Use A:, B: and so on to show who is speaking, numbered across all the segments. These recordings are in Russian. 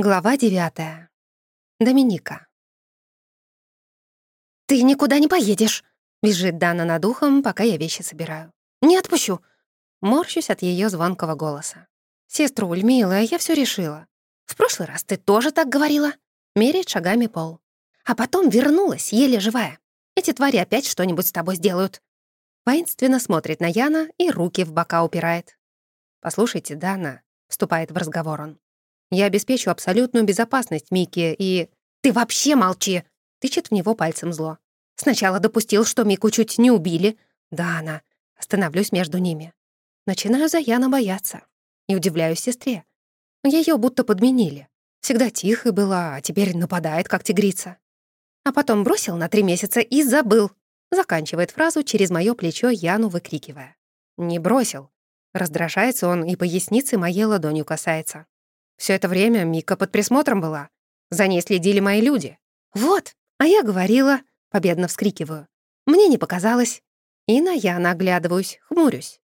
A: Глава девятая. Доминика. «Ты никуда не поедешь!» — визжит Дана над ухом, пока я вещи собираю. «Не отпущу!» Морщусь от ее звонкого голоса. «Сеструль, милая, я все решила. В прошлый раз ты тоже так говорила?» Меряет шагами пол. А потом вернулась, еле живая. Эти твари опять что-нибудь с тобой сделают. Воинственно смотрит на Яна и руки в бока упирает. «Послушайте, Дана», — вступает в разговор он. Я обеспечу абсолютную безопасность Микки и... Ты вообще молчи!» Тычет в него пальцем зло. «Сначала допустил, что Мику чуть не убили. Да, она. Остановлюсь между ними. Начинаю за Яна бояться. И удивляюсь сестре. Ее будто подменили. Всегда тихо была, а теперь нападает, как тигрица. А потом бросил на три месяца и забыл. Заканчивает фразу через мое плечо Яну выкрикивая. «Не бросил». Раздражается он и поясницы моей ладонью касается. Все это время Мика под присмотром была. За ней следили мои люди. «Вот, а я говорила», — победно вскрикиваю. «Мне не показалось». И на я наглядываюсь, хмурюсь.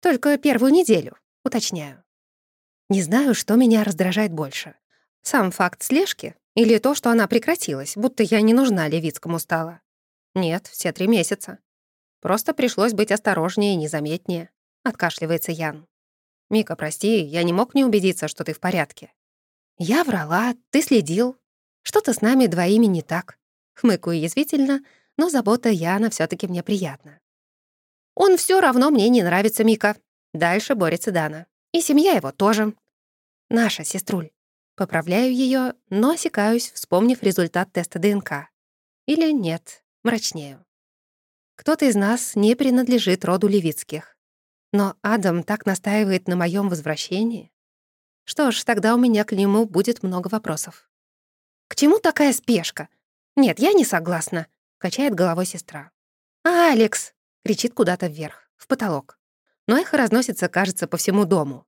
A: Только первую неделю, уточняю. Не знаю, что меня раздражает больше. Сам факт слежки или то, что она прекратилась, будто я не нужна Левицкому стала. Нет, все три месяца. Просто пришлось быть осторожнее и незаметнее. Откашливается Ян. «Мика, прости, я не мог не убедиться, что ты в порядке». «Я врала, ты следил. Что-то с нами двоими не так». Хмыкаю язвительно, но забота Яна все таки мне приятна. «Он все равно мне не нравится, Мика». Дальше борется Дана. И семья его тоже. Наша сеструль. Поправляю ее, но осекаюсь, вспомнив результат теста ДНК. Или нет, мрачнею. Кто-то из нас не принадлежит роду Левицких. Но Адам так настаивает на моем возвращении. Что ж, тогда у меня к нему будет много вопросов. «К чему такая спешка?» «Нет, я не согласна», — качает головой сестра. «Алекс!» — кричит куда-то вверх, в потолок. Но эхо разносится, кажется, по всему дому.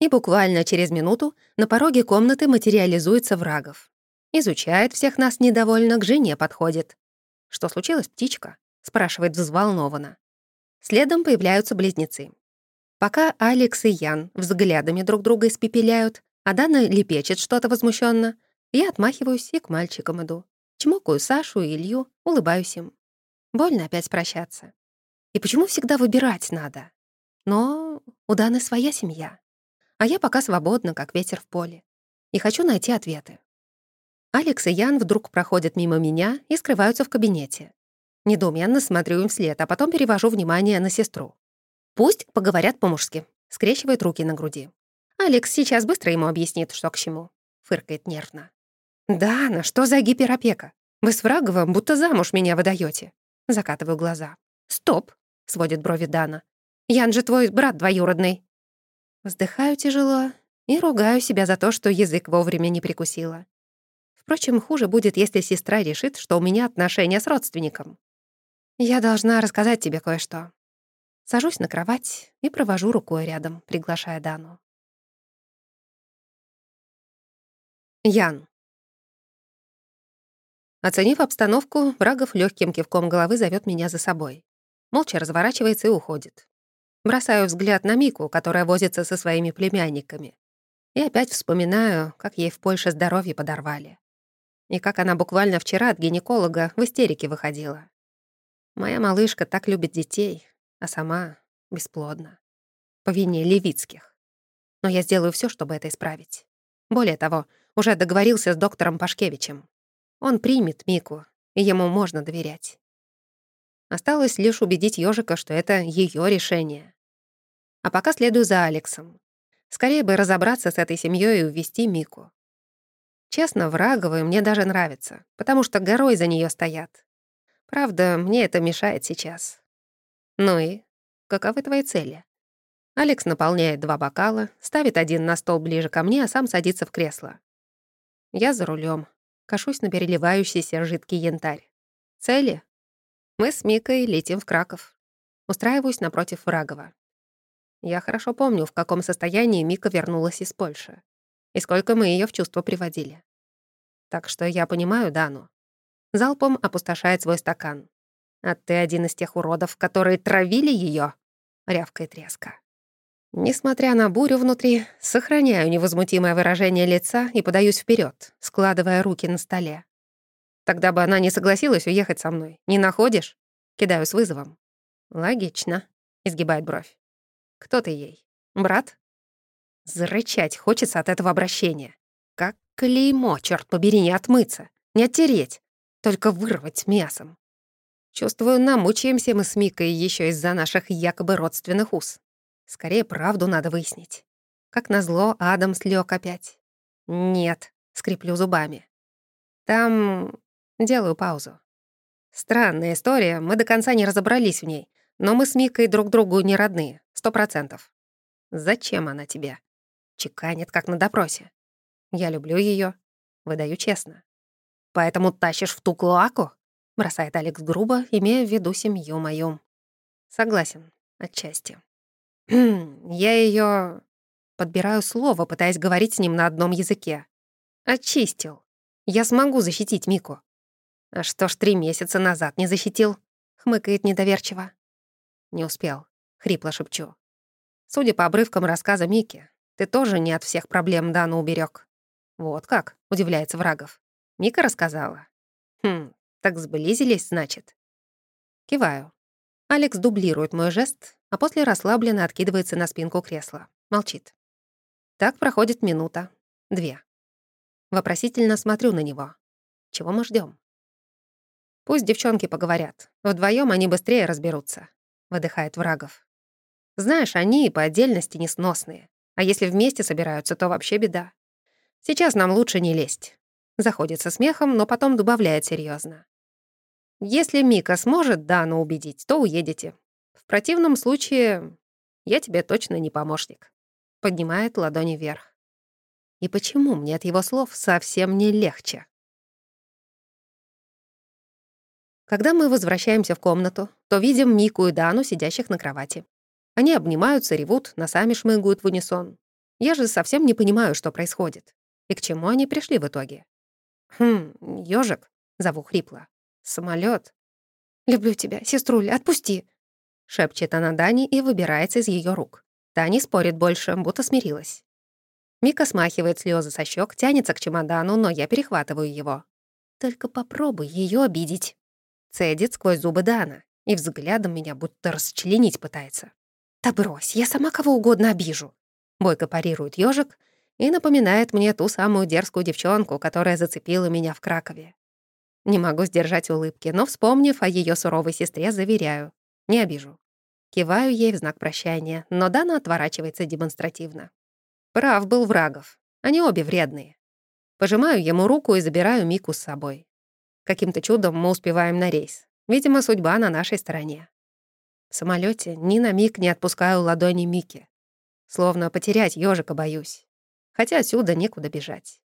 A: И буквально через минуту на пороге комнаты материализуется врагов. Изучает всех нас недовольно, к жене подходит. «Что случилось, птичка?» — спрашивает взволнованно. Следом появляются близнецы. Пока Алекс и Ян взглядами друг друга испепеляют, а Дана лепечет что-то возмущенно, я отмахиваюсь и к мальчикам иду. Чмокаю Сашу и Илью, улыбаюсь им. Больно опять прощаться. И почему всегда выбирать надо? Но у Даны своя семья. А я пока свободна, как ветер в поле. И хочу найти ответы. Алекс и Ян вдруг проходят мимо меня и скрываются в кабинете. Недоуменно смотрю им вслед, а потом перевожу внимание на сестру. «Пусть поговорят по-мужски», — скрещивает руки на груди. «Алекс сейчас быстро ему объяснит, что к чему», — фыркает нервно. «Да, на что за гиперопека? Вы с Враговым будто замуж меня выдаете. Закатываю глаза. «Стоп!» — сводит брови Дана. «Ян же твой брат двоюродный». Вздыхаю тяжело и ругаю себя за то, что язык вовремя не прикусила. Впрочем, хуже будет, если сестра решит, что у меня отношения с родственником. «Я должна рассказать тебе кое-что». Сажусь на кровать и провожу рукой рядом, приглашая Дану. Ян. Оценив обстановку, Врагов легким кивком головы зовет меня за собой. Молча разворачивается и уходит. Бросаю взгляд на Мику, которая возится со своими племянниками. И опять вспоминаю, как ей в Польше здоровье подорвали. И как она буквально вчера от гинеколога в истерике выходила. Моя малышка так любит детей, а сама бесплодна. По вине Левицких. Но я сделаю все, чтобы это исправить. Более того, уже договорился с доктором Пашкевичем. Он примет Мику, и ему можно доверять. Осталось лишь убедить ежика, что это ее решение. А пока следую за Алексом. Скорее бы разобраться с этой семьей и увести Мику. Честно, Враговы мне даже нравятся, потому что горой за нее стоят. Правда, мне это мешает сейчас. Ну и каковы твои цели? Алекс наполняет два бокала, ставит один на стол ближе ко мне, а сам садится в кресло. Я за рулем, кашусь на переливающийся жидкий янтарь. Цели? Мы с Микой летим в Краков. Устраиваюсь напротив Врагова. Я хорошо помню, в каком состоянии Мика вернулась из Польши. И сколько мы ее в чувство приводили. Так что я понимаю Дану. Залпом опустошает свой стакан. «А ты один из тех уродов, которые травили ее, рявкает резко. Несмотря на бурю внутри, сохраняю невозмутимое выражение лица и подаюсь вперед, складывая руки на столе. Тогда бы она не согласилась уехать со мной. Не находишь? Кидаю с вызовом. Логично, изгибает бровь. Кто ты ей? Брат? Зарычать хочется от этого обращения. Как клеймо, черт побери, не отмыться, не оттереть, только вырвать мясом. Чувствую, намучаемся мы с Микой еще из-за наших якобы родственных уз. Скорее, правду надо выяснить. Как назло, Адам слег опять. «Нет», — скреплю зубами. «Там...» — делаю паузу. Странная история, мы до конца не разобрались в ней, но мы с Микой друг другу не родные, сто процентов. Зачем она тебе? Чеканит, как на допросе. Я люблю ее, выдаю честно. Поэтому тащишь в ту клоаку? Бросает Алекс грубо, имея в виду семью мою. Согласен, отчасти. Я ее Подбираю слово, пытаясь говорить с ним на одном языке. Очистил. Я смогу защитить Мику. А что ж три месяца назад не защитил? Хмыкает недоверчиво. Не успел. Хрипло шепчу. Судя по обрывкам рассказа Мики, ты тоже не от всех проблем Дану уберег. Вот как, удивляется Врагов. Мика рассказала. Хм, так сблизились, значит. Киваю. Алекс дублирует мой жест, а после расслабленно откидывается на спинку кресла. Молчит. Так проходит минута, две. Вопросительно смотрю на него. Чего мы ждем? Пусть девчонки поговорят. Вдвоем они быстрее разберутся. Выдыхает врагов. Знаешь, они и по отдельности несносные. А если вместе собираются, то вообще беда. Сейчас нам лучше не лезть. Заходит со смехом, но потом добавляет серьезно. Если Мика сможет Дану убедить, то уедете. В противном случае я тебе точно не помощник. Поднимает ладони вверх. И почему мне от его слов совсем не легче? Когда мы возвращаемся в комнату, то видим Мику и Дану, сидящих на кровати. Они обнимаются, ревут, носами шмыгают в унисон. Я же совсем не понимаю, что происходит. И к чему они пришли в итоге. «Хм, ёжик», — зову хрипло. Самолет. «Люблю тебя, сеструля, отпусти!» Шепчет она Дани и выбирается из ее рук. Та не спорит больше, будто смирилась. Мика смахивает слезы со щек, тянется к чемодану, но я перехватываю его. «Только попробуй ее обидеть!» Цедит сквозь зубы Дана и взглядом меня будто расчленить пытается. «Да брось, я сама кого угодно обижу!» Бойко парирует ежик и напоминает мне ту самую дерзкую девчонку, которая зацепила меня в Кракове. Не могу сдержать улыбки, но, вспомнив о ее суровой сестре, заверяю. Не обижу. Киваю ей в знак прощания, но Дана отворачивается демонстративно. Прав был Врагов. Они обе вредные. Пожимаю ему руку и забираю Мику с собой. Каким-то чудом мы успеваем на рейс. Видимо, судьба на нашей стороне. В самолете ни на миг не отпускаю ладони Мики. Словно потерять ежика боюсь. Хотя отсюда некуда бежать.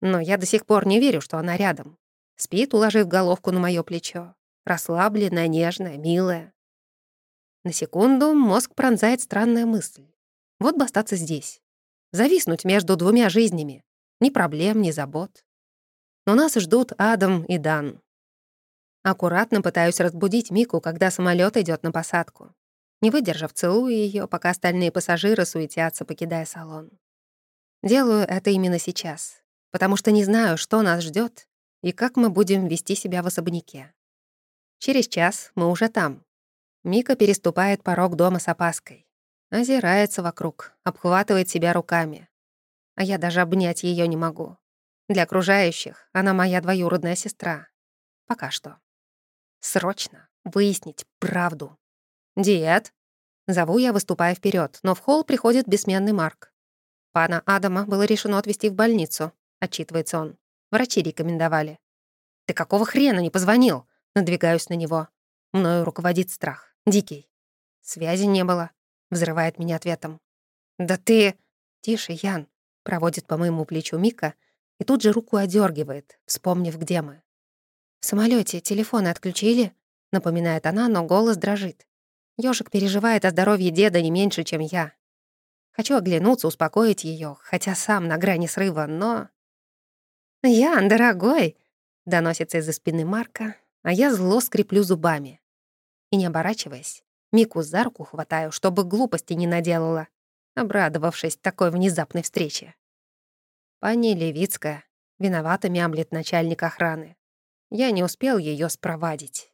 A: Но я до сих пор не верю, что она рядом. Спит, уложив головку на мое плечо. Расслабленная, нежная, милая. На секунду мозг пронзает странная мысль. Вот бы остаться здесь. Зависнуть между двумя жизнями. Ни проблем, ни забот. Но нас ждут Адам и Дан. Аккуратно пытаюсь разбудить Мику, когда самолет идет на посадку. Не выдержав, целую ее, пока остальные пассажиры суетятся, покидая салон. Делаю это именно сейчас, потому что не знаю, что нас ждет и как мы будем вести себя в особняке. Через час мы уже там. Мика переступает порог дома с опаской. Озирается вокруг, обхватывает себя руками. А я даже обнять ее не могу. Для окружающих она моя двоюродная сестра. Пока что. Срочно выяснить правду. «Дед!» Зову я, выступая вперед, но в холл приходит бессменный Марк. «Пана Адама было решено отвезти в больницу», — отчитывается он. Врачи рекомендовали. «Ты какого хрена не позвонил?» Надвигаюсь на него. Мною руководит страх. Дикий. Связи не было. Взрывает меня ответом. «Да ты...» «Тише, Ян», — проводит по моему плечу Мика и тут же руку одергивает, вспомнив, где мы. «В самолете телефоны отключили?» — напоминает она, но голос дрожит. Ёжик переживает о здоровье деда не меньше, чем я. Хочу оглянуться, успокоить ее, хотя сам на грани срыва, но... «Ян, дорогой!» — доносится из-за спины Марка, а я зло скреплю зубами. И не оборачиваясь, Мику за руку хватаю, чтобы глупости не наделала. обрадовавшись такой внезапной встрече. «Пани Левицкая, виновата мямлет начальник охраны. Я не успел ее спровадить».